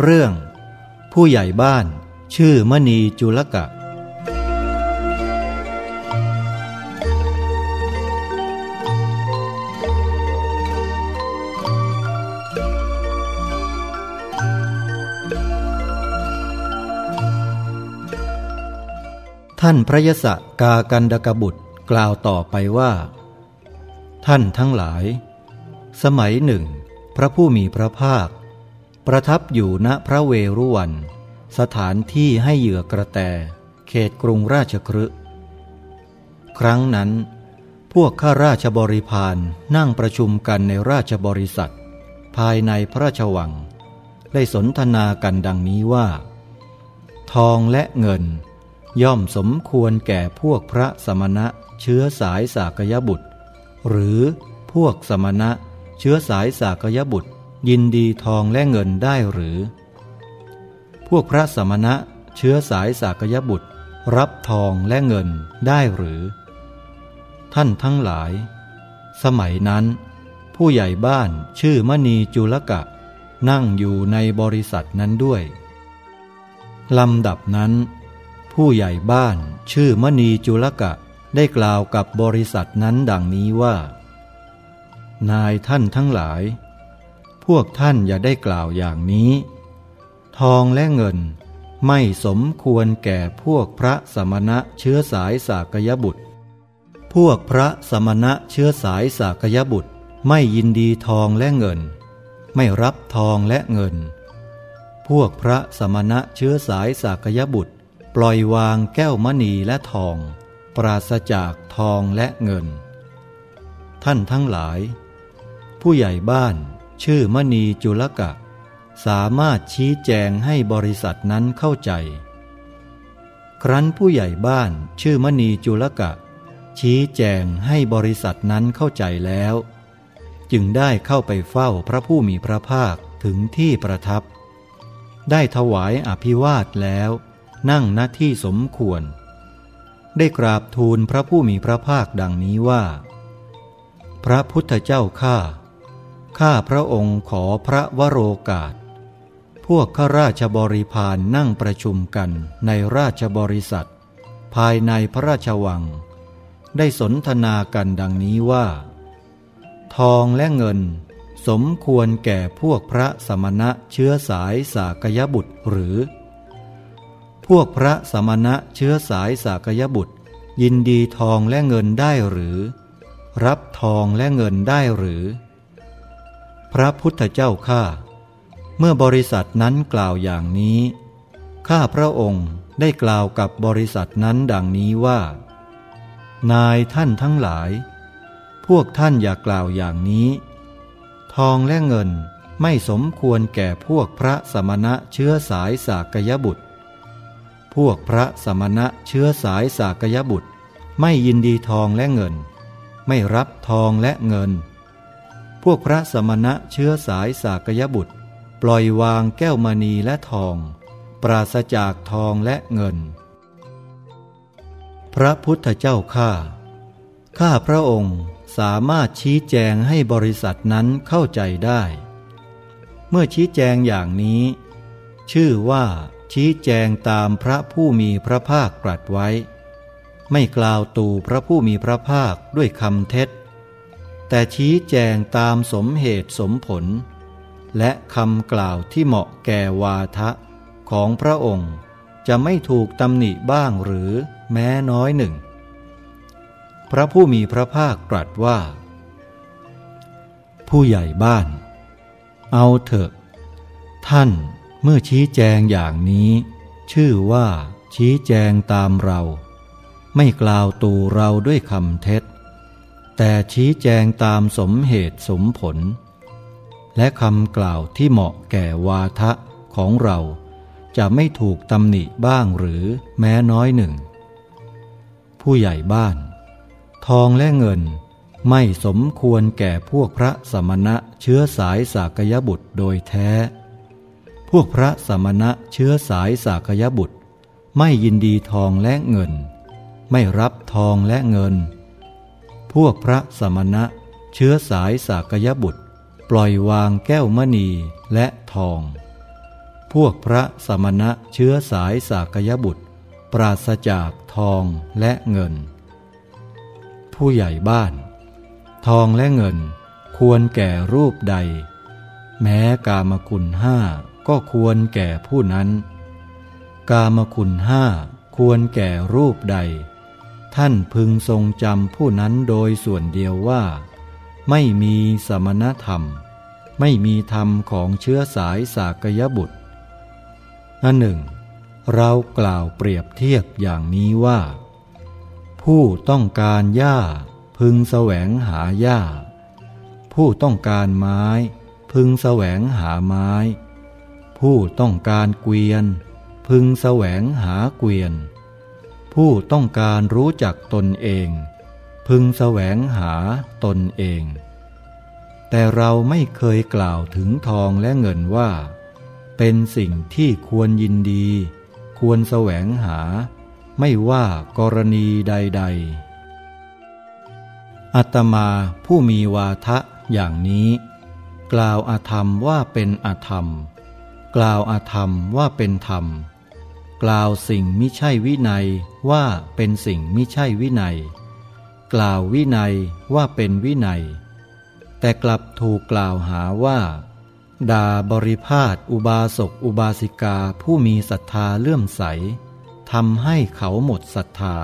เรื่อง ผู้ใหญ่บ้านชื่อมณีจุลกะ ท่านพระยศกากันดกบุตรกล่าวต่อไปว่า ท่านทั้งหลาย สมัยหนึ่ง พระผู้มีพระภาค ประทับอยู่ณพระเวรุวัน สถานที่ให้เหยื่อกระแต เขตกรุงราชครึครั้งนั้น พวกข้าราชบริพารนั่งประชุมกันในราชบริษัท ภายในพระราชวัง ได้สนทนากันดังนี้ว่า ทองและเงิน ย่อมสมควรแก่พวกพระสมณะเชื้อสายสากยบุตร หรือพวกสมณะเชื้อสายสากยบุตร ยินดีทองและเงินได้หรือ พวกพระสมณะเชื้อสายสากยบุตร รับทองและเงินได้หรือ ท่านทั้งหลาย สมัยนั้น ผู้ใหญ่บ้านชื่อมณีจุลกะ นั่งอยู่ในบริษัทนั้นด้วยลำดับนั้น ผู้ใหญ่บ้านชื่อมณีจุลกะได้กล่าวกับบริษัทนั้นดังนี้ว่า นายท่านทั้งหลาย พวกท่านอย่าได้กล่าวอย่างนี้ ทองและเงินไม่สมควรแก่พวกพระสมณะเชื้อสายสากยบุตร พวกพระสมณะเชื้อสายสากยบุตรไม่ยินดีทองและเงิน ไม่รับทองและเงิน พวกพระสมณะเชื้อสายสากยบุตร ปล่อยวางแก้วมณีและทอง ปราศจากทองและเงิน ท่านทั้งหลาย ผู้ใหญ่บ้าน ชื่อมณีจุลกะ สามารถชี้แจงให้บริษัทนั้นเข้าใจ ครั้นผู้ใหญ่บ้านชื่อมณีจุลกะ ชี้แจงให้บริษัทนั้นเข้าใจแล้ว จึงได้เข้าไปเฝ้าพระผู้มีพระภาคถึงที่ประทับ ได้ถวายอภิวาทแล้วนั่งณที่สมควร ได้กราบทูลพระผู้มีพระภาคดังนี้ว่า พระพุทธเจ้าข้า ข้าพระองค์ขอพระวโรกาส พวกข้าราชบริพารนั่งประชุมกันในราชบริษัท ภายในพระราชวัง ได้สนทนากันดังนี้ว่า ทองและเงิน สมควรแก่พวกพระสมณะเชื้อสายสากยบุตรหรือ พวกพระสมณะเชื้อสายสากยบุตร ยินดีทองและเงินได้หรือ รับทองและเงินได้หรือ พระพุทธเจ้าข้าเมื่อบริษัทนั้นกล่าวอย่างนี้ ข้าพระองค์ได้กล่าวกับบริษัทนั้นดังนี้ว่า นายท่านทั้งหลาย พวกท่านอย่ากล่าวอย่างนี้ ทองและเงินไม่สมควรแก่พวกพระสมณะเชื้อสายสากยบุตร พวกพระสมณะเชื้อสายสากยบุตร ไม่ยินดีทองและเงิน ไม่รับทองและเงิน พวกพระสมณะเชื้อสายสากยบุตร ปล่อยวางแก้วมณีและทอง ปราศจากทองและเงิน พระพุทธเจ้าข้าข้าพระองค์สามารถชี้แจงให้บริษัทนั้นเข้าใจได้ เมื่อชี้แจงอย่างนี้ ชื่อว่าชี้แจงตามพระผู้มีพระภาคตรัสไว้ ไม่กล่าวตู่พระผู้มีพระภาคด้วยคำเท็จ แต่ชี้แจงตามสมเหตุสมผล และคำกล่าวที่เหมาะแก่วาทะของพระองค์ จะไม่ถูกตำหนิบ้างหรือแม้น้อยหนึ่ง พระผู้มีพระภาคตรัสว่า ผู้ใหญ่บ้าน เอาเถอะ ท่านเมื่อชี้แจงอย่างนี้ ชื่อว่าชี้แจงตามเรา ไม่กล่าวตูเราด้วยคำเท็จ แต่ชี้แจงตามสมเหตุสมผล และคำกล่าวที่เหมาะแก่วาทะของเราจะไม่ถูกตำหนิบ้างหรือแม้น้อยหนึ่ง ผู้ใหญ่บ้าน ทองและเงินไม่สมควรแก่พวกพระสมณะเชื้อสายสากยบุตรโดยแท้ พวกพระสมณะเชื้อสายสากยบุตร ไม่ยินดีทองและเงิน ไม่รับทองและเงิน พวกพระสมณะ เชื้อสายสากยบุตร ปล่อยวางแก้วมณีและทอง พวกพระสมณะเชื้อสายสากยบุตร ปราศจากทองและเงิน ผู้ใหญ่บ้าน ทองและเงินควรแก่รูปใด แม้กามคุณห้าก็ควรแก่ผู้นั้น กามคุณห้าควรแก่รูปใด ท่านพึงทรงจำผู้นั้นโดยส่วนเดียวว่า ไม่มีสมณธรรม ไม่มีธรรมของเชื้อสายสากยบุตรอันหนึ่ง เรากล่าวเปรียบเทียบอย่างนี้ว่า ผู้ต้องการหญ้าพึงแสวงหาหญ้า ผู้ต้องการไม้ พึงแสวงหาไม้ ผู้ต้องการเกวียน พึงแสวงหาเกวียน ผู้ต้องการรู้จักตนเอง พึงแสวงหาตนเอง แต่เราไม่เคยกล่าวถึงทองและเงินว่า เป็นสิ่งที่ควรยินดี ควรแสวงหา ไม่ว่ากรณีใด ๆ อัตมาผู้มีวาทะอย่างนี้ กล่าวอาธรรมว่าเป็นอาธรรม กล่าวอาธรรมว่าเป็นธรรม กล่าวสิ่งมิใช่วินัยว่าเป็นสิ่งมิใช่วินัย กล่าววินัยว่าเป็นวินัย แต่กลับถูกกล่าวหาว่าด่าบริพาทอุบาสกอุบาสิกาผู้มีศรัทธาเลื่อมใสทำให้เขาหมดศรัทธา